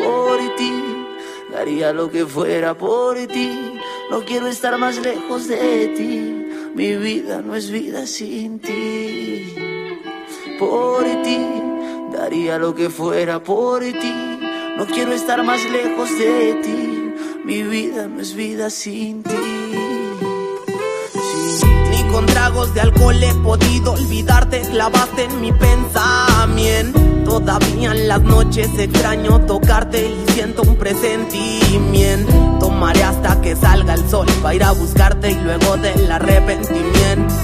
por ti. Daría lo que fuera por ti. No quiero estar más lejos de ti. Mi vida no es vida sin ti. Por ti. Daría lo que fuera por ti. No quiero estar más lejos de ti. Mi vida no es vida sin ti con tragos de alcohol he podido olvidarte, clavaste en mi pensamiento. Todavía en las noches extraño tocarte y siento un presentimiento. Tomaré hasta que salga el sol para ir a buscarte y luego del arrepentimiento.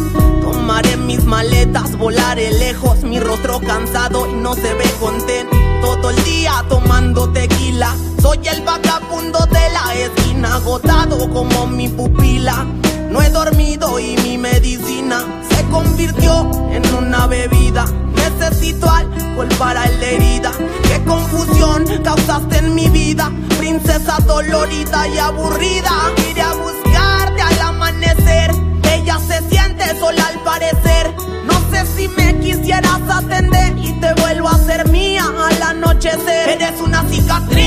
Tomaré mis maletas, volaré lejos, mi rostro cansado y no se ve contento. Todo el día tomando tequila, soy el vagabundo de la esquina, agotado como mi pupila. No he dormido y mi medicina se convirtió en una bebida. Necesito alcohol para la herida. Qué confusión causaste en mi vida, princesa dolorida y aburrida. Iré a buscarte al amanecer. Ella se siente sola al parecer. No sé si me quisieras atender y te vuelvo a ser mía al anochecer. Eres una cicatriz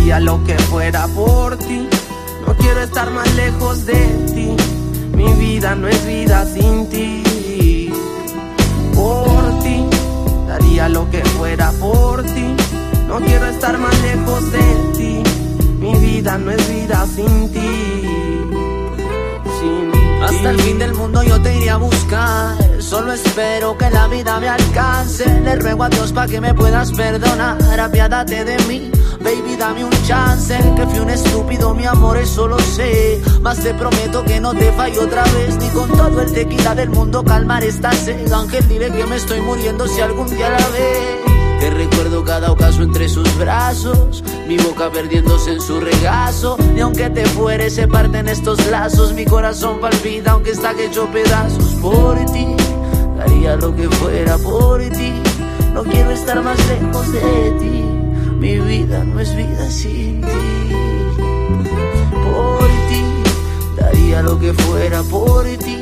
daría lo que fuera por ti. No quiero estar más lejos de ti. Mi vida no es vida sin ti. Por ti, daría lo que fuera por ti. No quiero estar más lejos de ti. Mi vida no es vida sin ti. Sin Hasta el fin del mundo yo te iré a buscar. Solo espero que la vida me alcance. Le ruego a Dios para que me puedas perdonar. Apiádate de mí. Baby, dame un chance, que fui un estúpido, mi amor, eso lo sé. Mas te prometo que no te fallo otra vez, ni con todo el tequila del mundo calmar esta sed. Ángel, dile que me estoy muriendo si algún día la ve. Que recuerdo cada ocaso entre sus brazos, mi boca perdiéndose en su regazo. Y aunque te fueres, se parten estos lazos. Mi corazón palpita, aunque está hecho pedazos por ti. Daría lo que fuera por ti. No quiero estar más lejos de ti. Mi vida no es vida sin ti. Por ti, daría lo que fuera por ti.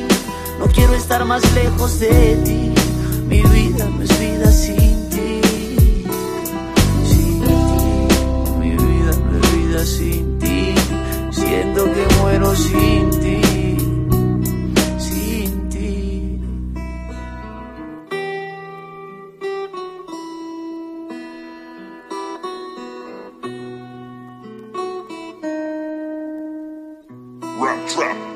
No quiero estar más lejos de ti. Mi vida no es vida sin ti. Trap.